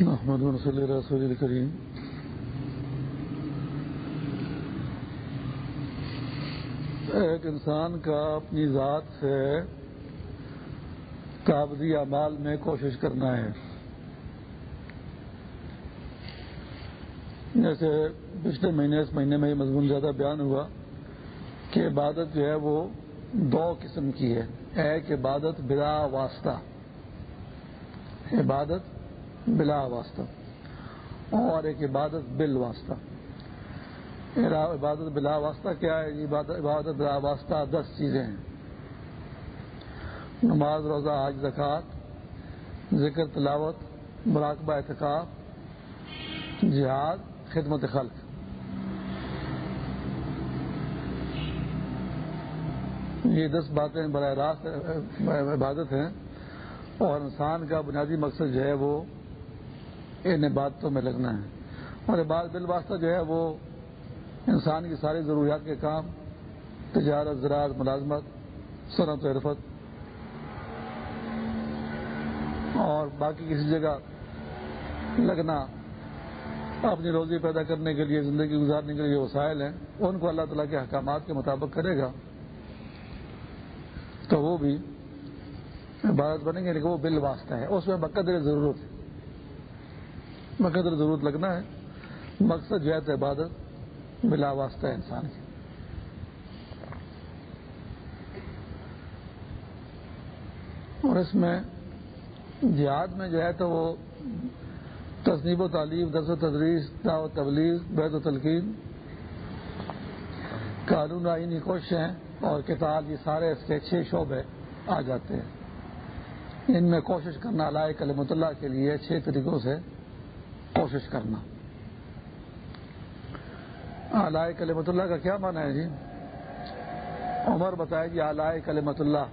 محمد صلی رسول الکریم ایک انسان کا اپنی ذات سے قابضی اعمال میں کوشش کرنا ہے۔ جیسے پچھلے مہینے، اس مہینے میں یہ مضمون زیادہ بیان ہوا کہ عبادت جو ہے وہ دو قسم کی ہے۔ ایک عبادت بلا واسطہ، عبادت بلا واسطہ اور ایک عبادت بل واسطہ۔ عبادت بلا واسطہ کیا ہے؟ عبادت بلا واسطہ دس چیزیں ہیں۔ نماز، روزہ، حج، زکوٰۃ، ذکر، تلاوت، مراقبہ، اعتکاف، جہاد، خدمت خلق۔ یہ دس باتیں براہ راست عبادت ہیں اور انسان کا بنیادی مقصد جو ہے وہ ان عبادتوں میں لگنا ہے۔ اور عبادت بال واسطہ جو ہے وہ انسان کی ساری ضروریات کے کام، تجارت، زراعت، ملازمت، صنعت و عرفت اور باقی کسی جگہ لگنا، اپنی روزی پیدا کرنے کے لیے، زندگی گزارنے کے لیے وسائل ہیں، ان کو اللہ تعالیٰ کے احکامات کے مطابق کرے گا، تو وہ بھی عبادت بنے گے، لیکن وہ بل واسطہ ہے۔ اس میں بقدر ضرورت ہے۔ بقدر ضرورت لگنا ہے۔ مقصد جو ہے تو عبادت بلا واسطہ ہے انسان کی۔ اور اس میں جہاد میں جو ہے تو وہ تصنیب و تعلیم درس و تدریس و تبلیغ بیت و تلقین، قانون آئینی کوششیں اور کتاب، یہ سارے اس کے چھ شعبے آ جاتے ہیں۔ ان میں کوشش کرنا علائے کلمت اللہ کے لیے چھ طریقوں سے۔ کوشش کرنا۔ علائے کلمت اللہ کا کیا معنی ہے جی؟ عمر بتائے گی علائے کلمت اللہ۔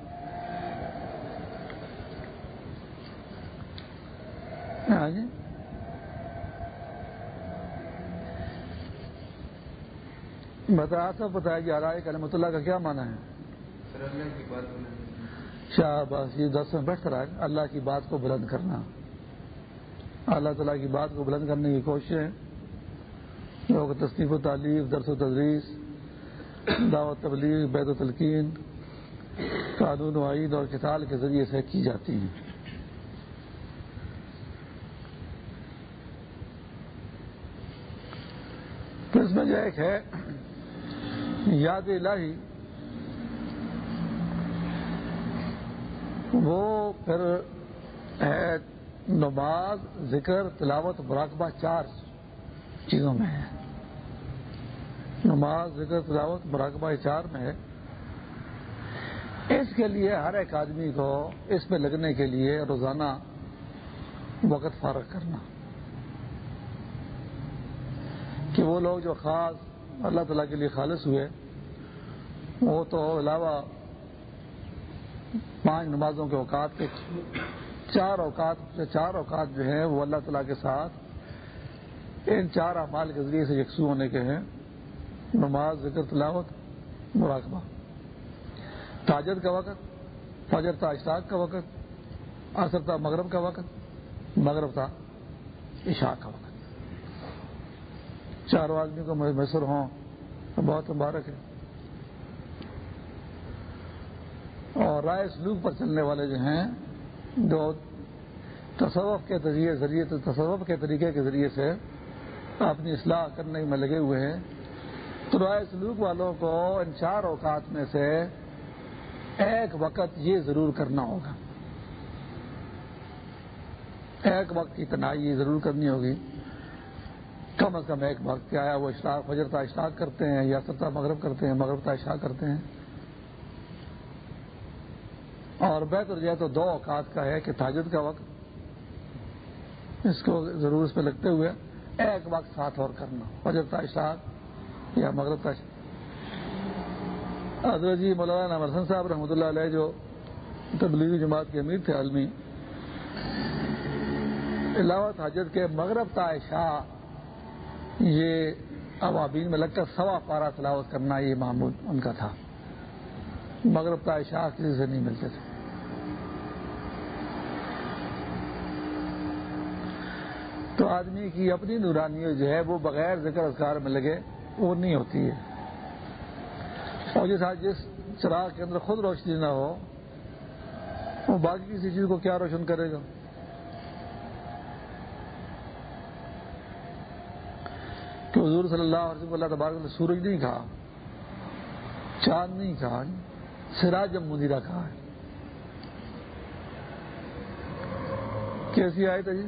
ہاں جی۔ بتا سب بتایا کہ آرائے کلمت اللہ کا کیا معنی ہے؟ شاہ بس یہ دس میں بیٹھ رہا ہے اللہ کی بات کو بلند کرنا۔ اللہ تعالیٰ کی بات کو بلند کرنے کی کوشش ہے لوگ تصنیف و تعلیم درس و تدریس، دعوت تبلیغ، بیت و تلقین، قانون و عید اور کتال کے ذریعے سے کی جاتی ہیں۔ تو اس میں جو ایک ہے، یاد الہی، وہ پھر ہے نماز، ذکر، تلاوت، مراقبہ، چار چیزوں میں ہے۔ نماز، ذکر، تلاوت، مراقبہ چار میں ہے۔ اس کے لیے ہر ایک آدمی کو اس میں لگنے کے لیے روزانہ وقت فارغ کرنا۔ کہ وہ لوگ جو خاص اللہ تعالیٰ کے لیے خالص ہوئے، وہ تو علاوہ پانچ نمازوں کے اوقات کے چار اوقات چار اوقات جو ہیں وہ اللہ تعالیٰ کے ساتھ ان چار اعمال کے ذریعے سے یکسو ہونے کے ہیں۔ نماز، ذکر، تلاوت، مراقبہ۔ تاجر کا وقت، فجر تھا اشتاق کا وقت، عصر تھا مغرب کا وقت، مغرب تھا عشاء کا وقت۔ چاروں آدمی کو میسر ہوں تو بہت مبارک ہے۔ اور رائے سلوک پر چلنے والے جو ہیں جو تصوف کے ذریعے ذریعے تصوف کے طریقے کے ذریعے سے اپنی اصلاح کرنے میں لگے ہوئے ہیں۔ تو رائے سلوک والوں کو ان چار اوقات میں سے ایک وقت یہ ضرور کرنا ہوگا۔ ایک وقت کی تنہائی ضرور کرنی ہوگی۔ کم از کم ایک وقت کیا ہے وہ اشتاق فجر تا اشتاق کرتے ہیں یا ستا مغرب کرتے ہیں، مغرب تا اشتاق کرتے ہیں۔ اور بہتر جو ہے تو دو اوقات کا ہے کہ تاجد کا وقت اس کو ضرور اس پہ لگتے ہوئے ایک وقت ساتھ اور کرنا، فجر تا یا مغرب تا حضرت جی مولانا مرسن صاحب رحمۃ اللہ علیہ جو تبلیغی جماعت کے امیر تھے عالمی، علاوہ حجت کے مغرب تا یہ عوابین میں لگ کر سوا پارا تلاوت کرنا یہ معمول ان کا تھا۔ مغرب کا شاہ کسی سے نہیں ملتے تھے۔ تو آدمی کی اپنی نورانی جو ہے وہ بغیر ذکر اذکار میں لگے، وہ نہیں ہوتی ہے۔ اور جس جس چراغ کے اندر خود روشنی نہ ہو، وہ باقی کسی چیز کو کیا روشن کرے گا؟ کہ حضور صلی اللہ علیہ وسلم اللہ تبارک نے سورج نہیں کہا، چاند نہیں کہا۔ سراج جب مدیرہ کہا ہے؟ کیسی آئے تھا جی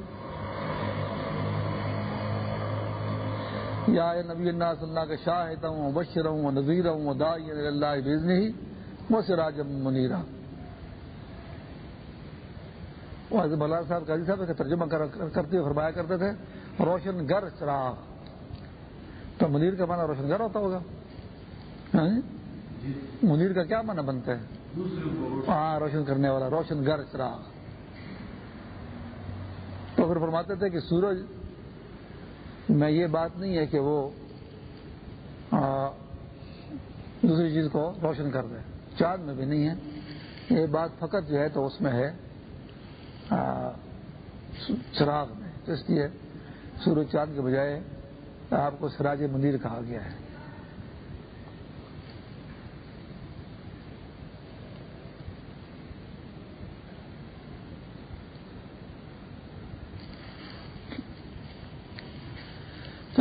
یا نبی اللہ صلی اللہ کا شاہد ہوں بشر ہوں نذیر ہوں دائی اللہ بزن ہی وہ سراج منیرا بلال صاحب قاضی صاحب کا ترجمہ کرتے ہوئے فرمایا کرتے تھے، روشن گر چراغ۔ تو منیر کا معنی روشن گر ہوتا ہوگا۔ ہاں؟ جی؟ منیر کا کیا معنی بنتا ہے؟ ہاں روشن کرنے والا، روشن گر چراغ تو پھر فرماتے تھے کہ سورج، میں یہ بات نہیں ہے کہ وہ دوسری چیز کو روشن کر دے۔ چاند میں بھی نہیں ہے۔ یہ بات فقط جو ہے تو اس میں ہے چراغ میں۔ اس لیے سورج چاند کے بجائے آپ کو سراج مندر کہا گیا ہے۔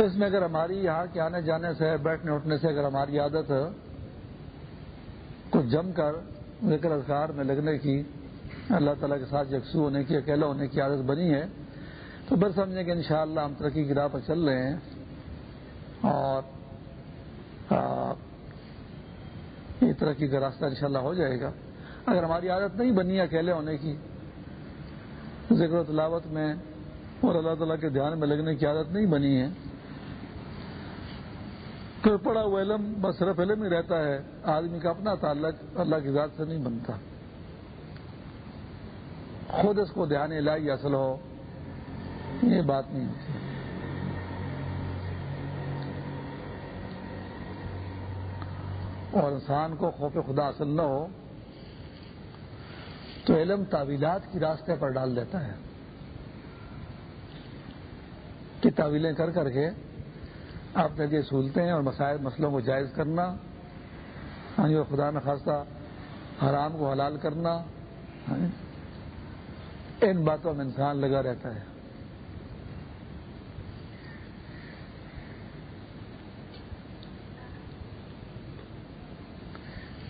تو اس میں اگر ہماری یہاں کے آنے جانے سے، بیٹھنے اٹھنے سے اگر ہماری عادت کو جم کر ذکر اذکار میں لگنے کی اللہ تعالیٰ کے ساتھ یکسو ہونے کی، اکیلا ہونے کی عادت بنی ہے۔ تو بس سمجھیں کہ انشاءاللہ ہم ترقی کی راہ پر چل رہے ہیں۔ اور یہ ترقی کا راستہ انشاءاللہ ہو جائے گا۔ اگر ہماری عادت نہیں بنی ہے اکیلے ہونے کی، ذکر و تلاوت میں اور اللہ تعالیٰ کے دھیان میں لگنے کی عادت نہیں بنی ہے تو پڑا ہوا علم، بس صرف علم ہی رہتا ہے، آدمی کا اپنا تعلق اللہ کی ذات سے نہیں بنتا۔ خود اس کو دھیان الہی اصل ہو، یہ بات نہیں ہوتی۔ اور انسان کو خوف خدا اصل نہ ہو، تو علم تعویلات کی راستے پر ڈال دیتا ہے۔ کہ تعویلیں کر کر کے آپ نے یہ سہولتیں اور مسائل مسئلوں کو جائز کرنا ہاں جی، اور خدا نخواستہ حرام کو حلال کرنا ہاں جی، ان باتوں میں انسان لگا رہتا ہے۔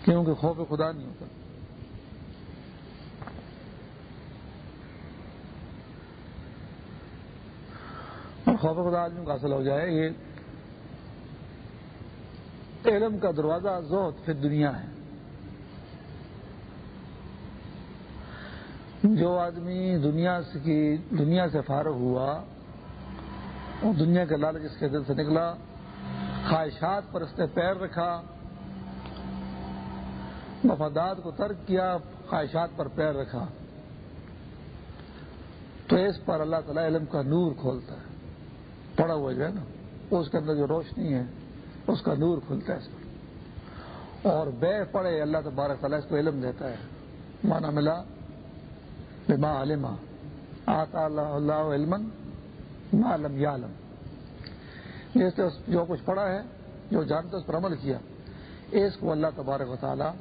کیونکہ خوف خدا نہیں ہوتا۔ اور خوف خدا آدمی کو حاصل ہو جائے، یہ علم کا دروازہ زہد پھر دنیا ہے۔ جو آدمی دنیا کی دنیا سے فارغ ہوا اور دنیا کا لالچ اس کے دل سے نکلا، خواہشات پر اس نے پیر رکھا، مفادات کو ترک کیا، خواہشات پر پیر رکھا۔ تو اس پر اللہ تعالیٰ علم کا نور کھولتا ہے۔ پڑا ہوا جو ہے نا، اس کے اندر جو روشنی ہے اس کا نور کھلتا ہے اس پر اور بے پڑے اللہ تبارک تعالیٰ اس کو علم دیتا ہے۔ مانا ملا بما علما، آتا اللہ اللہ علم معلم یا علم جس جو کچھ پڑھا ہے، جو جانتا اس پر عمل کیا۔ اس کو اللہ تبارک و تعالیٰ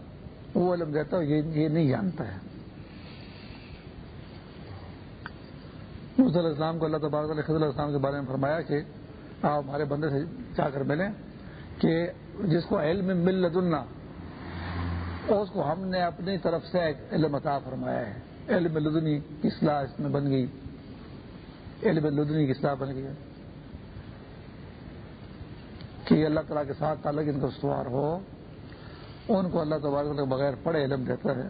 وہ علم دیتا ہے یہ نہیں جانتا ہے۔ السلام کو اللہ تبارک خضر السلام کے بارے میں فرمایا کہ آپ ہمارے بندے سے جا کر ملیں۔ کہ جس کو علم مل لدنا اس کو ہم نے اپنی طرف سے ایک علم عطا فرمایا ہے۔ علم لدنی کی اصلاح اس میں بن گئی۔ علم لدنی کی اصلاح بن گئی کہ اللہ تعالیٰ کے ساتھ تعلق ان کو استوار ہو، ان کو اللہ تبارک کے بغیر پڑھے علم دیتا ہے۔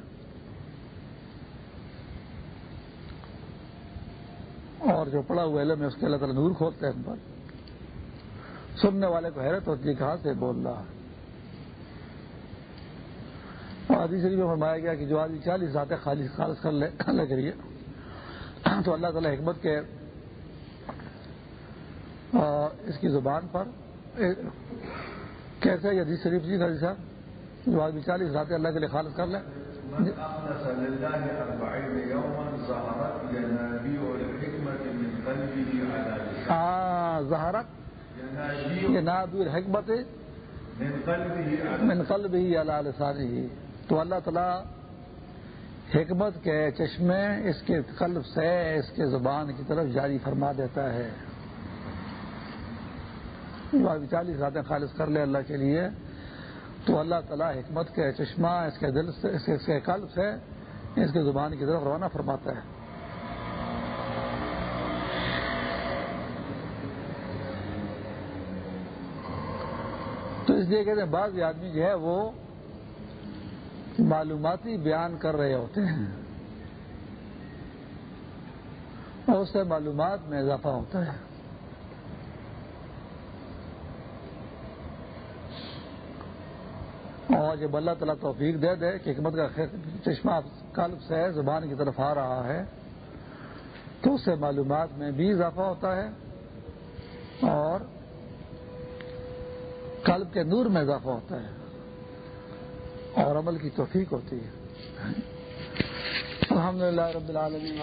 اور جو پڑھا ہوا علم ہے، اس کے اللہ تعالیٰ نور کھولتے ہیں ان پر۔ سننے والے کو حیرت ہوتی ہے کہاں سے بول رہا آدھی شریف میں فرمایا گیا کہ جو آدمی چالیس ذاتیں خالص خالص کر لے لگ رہی ہے تو اللہ تعالیٰ حکمت کے اس کی زبان پر کیسے یہ حدیث شریف جی غازی صاحب جو آدمی چالیس ذاتیں اللہ کے لیے خالص کر لے۔ ہاں زہرت یہ نادور حکمت من قلب ہی اللہ لسانی ہی تو اللہ تعالیٰ حکمت کے چشمے اس کے قلب سے اس کے زبان کی طرف جاری فرما دیتا ہے۔ چالیس راتیں خالص کر لے اللہ کے لیے۔ تو اللہ تعالیٰ حکمت کے چشمہ اس کے دل سے، اس کے قلب سے، اس کے زبان کی طرف روانہ فرماتا ہے۔ تو اس لیے کہتے ہیں بعض آدمی جو ہے وہ معلوماتی بیان کر رہے ہوتے ہیں اور اس سے معلومات میں اضافہ ہوتا ہے۔ اور جب اللہ تعالیٰ توفیق دے دے کہ حکمت کا چشمہ قلب سے زبان کی طرف آ رہا ہے، تو اس سے معلومات میں بھی اضافہ ہوتا ہے اور قلب کے نور میں اضافہ ہوتا ہے اور عمل کی توفیق ہوتی ہے۔ الحمد للہ رب العالمین